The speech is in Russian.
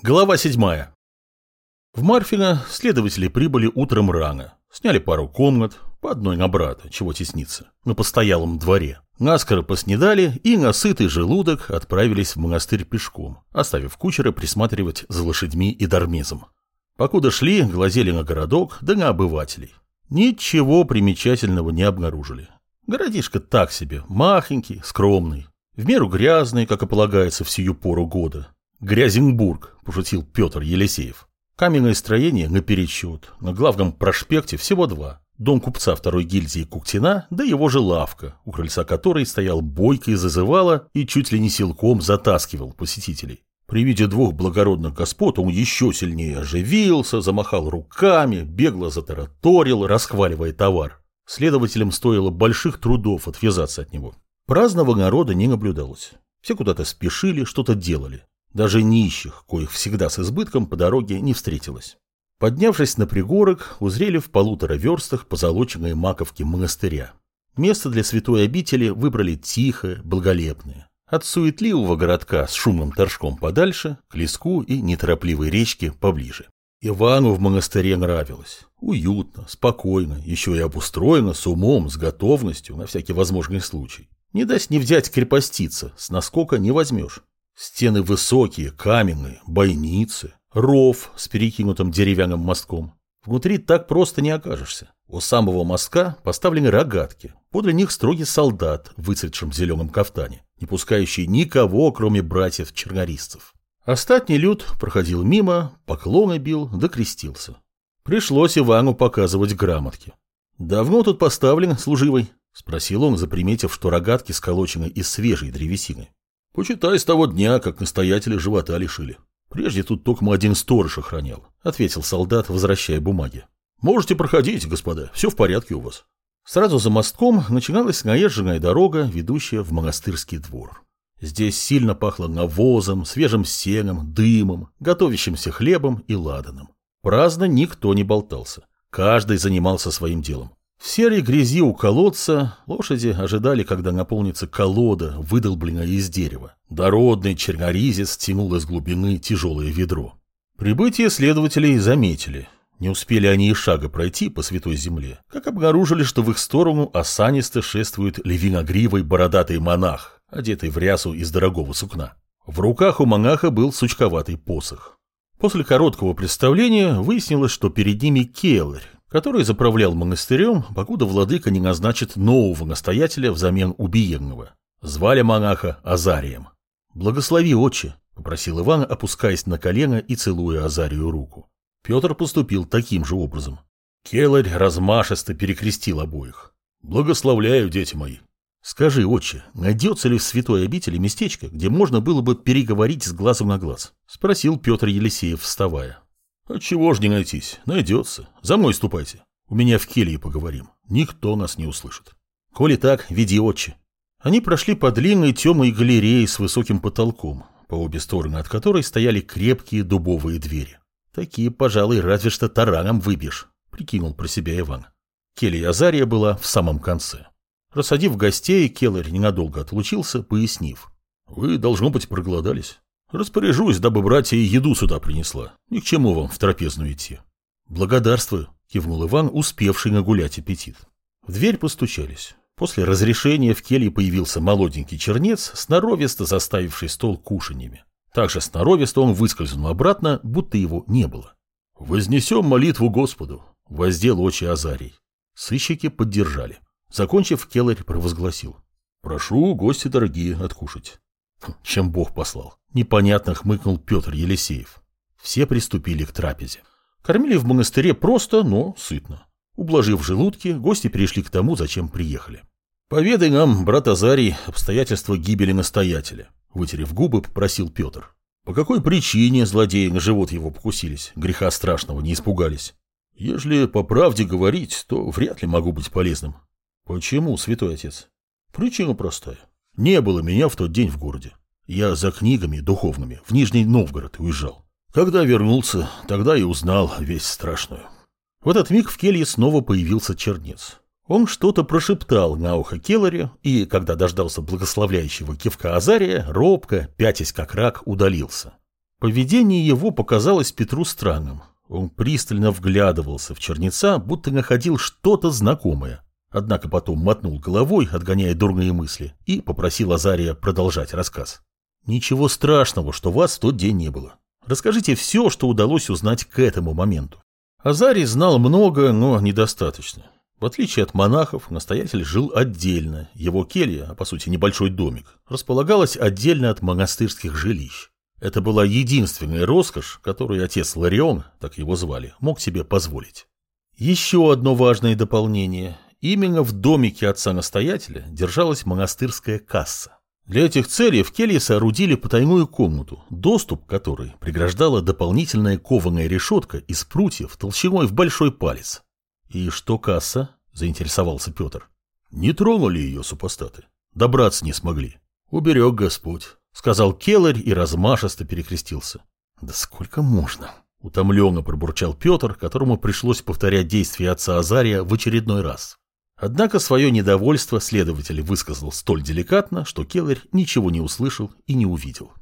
Глава 7. В Марфино следователи прибыли утром рано. Сняли пару комнат, по одной на брата, чего тесниться, на постоялом дворе. Наскоро поснедали и на сытый желудок отправились в монастырь пешком, оставив кучера присматривать за лошадьми и дармезом. Покуда шли, глазели на городок, да на обывателей. Ничего примечательного не обнаружили. Городишко так себе, махенький, скромный, в меру грязный, как и полагается в сию пору года, Грязенбург, пошутил Петр Елисеев. Каменное строение наперечет. На главном проспекте всего два. Дом купца второй гильдии Куктина, да его же лавка, у крыльца которой стоял бойко и зазывало и чуть ли не силком затаскивал посетителей. При виде двух благородных господ он еще сильнее оживился, замахал руками, бегло затараторил, расхваливая товар. Следователям стоило больших трудов отвязаться от него. Праздного народа не наблюдалось. Все куда-то спешили, что-то делали. Даже нищих, коих всегда с избытком по дороге не встретилось. Поднявшись на пригорок, узрели в полутора верстах позолоченные маковки монастыря. Место для святой обители выбрали тихое, благолепное. От суетливого городка с шумным торжком подальше, к леску и неторопливой речке поближе. Ивану в монастыре нравилось. Уютно, спокойно, еще и обустроено, с умом, с готовностью на всякий возможный случай. Не даст не взять крепостица, с наскока не возьмешь. Стены высокие, каменные, бойницы, ров с перекинутым деревянным мостком. Внутри так просто не окажешься. У самого мостка поставлены рогатки. Подле них строгий солдат в выцветшем зеленом кафтане, не пускающий никого, кроме братьев-чернорисцев. Остатний люд проходил мимо, поклоны бил, да крестился. Пришлось Ивану показывать грамотки. «Давно тут поставлен, служивый?» — спросил он, заприметив, что рогатки сколочены из свежей древесины. Почитай с того дня, как настоятеля живота лишили. Прежде тут только один сторож охранял, ответил солдат, возвращая бумаги. Можете проходить, господа, все в порядке у вас. Сразу за мостком начиналась наезженная дорога, ведущая в монастырский двор. Здесь сильно пахло навозом, свежим сеном, дымом, готовящимся хлебом и ладаном. Праздно никто не болтался. Каждый занимался своим делом. В серой грязи у колодца лошади ожидали, когда наполнится колода, выдолбленная из дерева. Дородный черноризец тянул из глубины тяжелое ведро. Прибытие следователей заметили. Не успели они и шага пройти по святой земле, как обнаружили, что в их сторону осанисто шествует львиногривый бородатый монах, одетый в рясу из дорогого сукна. В руках у монаха был сучковатый посох. После короткого представления выяснилось, что перед ними келарь, который заправлял монастырем, покуда владыка не назначит нового настоятеля взамен убиенного. Звали монаха Азарием. «Благослови, отче», — попросил Иван, опускаясь на колено и целуя Азарию руку. Петр поступил таким же образом. Келарь размашисто перекрестил обоих. «Благословляю, дети мои». «Скажи, отче, найдется ли в святой обители местечко, где можно было бы переговорить с глазу на глаз?» — спросил Петр Елисеев, вставая. «Отчего ж не найтись? Найдется. За мной ступайте. У меня в келье поговорим. Никто нас не услышит». «Коли так, веди отче». Они прошли по длинной темной галерее с высоким потолком, по обе стороны от которой стояли крепкие дубовые двери. «Такие, пожалуй, разве что тараном выбьешь», — прикинул про себя Иван. Келья Азария была в самом конце. Рассадив гостей, Келлер ненадолго отлучился, пояснив. «Вы, должно быть, проголодались. Распоряжусь, дабы братья еду сюда принесла. Ни к чему вам в трапезную идти. Благодарствую, кивнул Иван, успевший нагулять аппетит. В дверь постучались. После разрешения в келье появился молоденький чернец, сноровисто заставивший стол кушаньями. Также сноровисто он выскользнул обратно, будто его не было. «Вознесем молитву Господу», — воздел очи Азарий. Сыщики поддержали. Закончив, Келлер провозгласил. «Прошу, гости дорогие, откушать». Чем Бог послал. Непонятно хмыкнул Петр Елисеев. Все приступили к трапезе. Кормили в монастыре просто, но сытно. Ублажив желудки, гости перешли к тому, зачем приехали. «Поведай нам, брат Азарий, обстоятельства гибели настоятеля», вытерев губы, попросил Петр. «По какой причине злодеи на живот его покусились, греха страшного не испугались? Если по правде говорить, то вряд ли могу быть полезным». «Почему, святой отец?» «Причина простая. Не было меня в тот день в городе. Я за книгами духовными в Нижний Новгород уезжал. Когда вернулся, тогда и узнал весь страшную. В этот миг в келье снова появился чернец. Он что-то прошептал на ухо Келларе, и, когда дождался благословляющего кивка Азария, робко, пятясь как рак, удалился. Поведение его показалось Петру странным. Он пристально вглядывался в черница, будто находил что-то знакомое. Однако потом мотнул головой, отгоняя дурные мысли, и попросил Азария продолжать рассказ. «Ничего страшного, что вас в тот день не было. Расскажите все, что удалось узнать к этому моменту». Азарий знал много, но недостаточно. В отличие от монахов, настоятель жил отдельно. Его келья, а по сути небольшой домик, располагалась отдельно от монастырских жилищ. Это была единственная роскошь, которую отец Ларион, так его звали, мог себе позволить. Еще одно важное дополнение. Именно в домике отца-настоятеля держалась монастырская касса. Для этих целей в келье соорудили потайную комнату, доступ к которой преграждала дополнительная кованая решетка из прутьев толщиной в большой палец. «И что касса?» – заинтересовался Петр. «Не тронули ее супостаты. Добраться не смогли. Уберег Господь», – сказал Келарь и размашисто перекрестился. «Да сколько можно?» – утомленно пробурчал Петр, которому пришлось повторять действия отца Азария в очередной раз. Однако свое недовольство следователь высказал столь деликатно, что Келлер ничего не услышал и не увидел.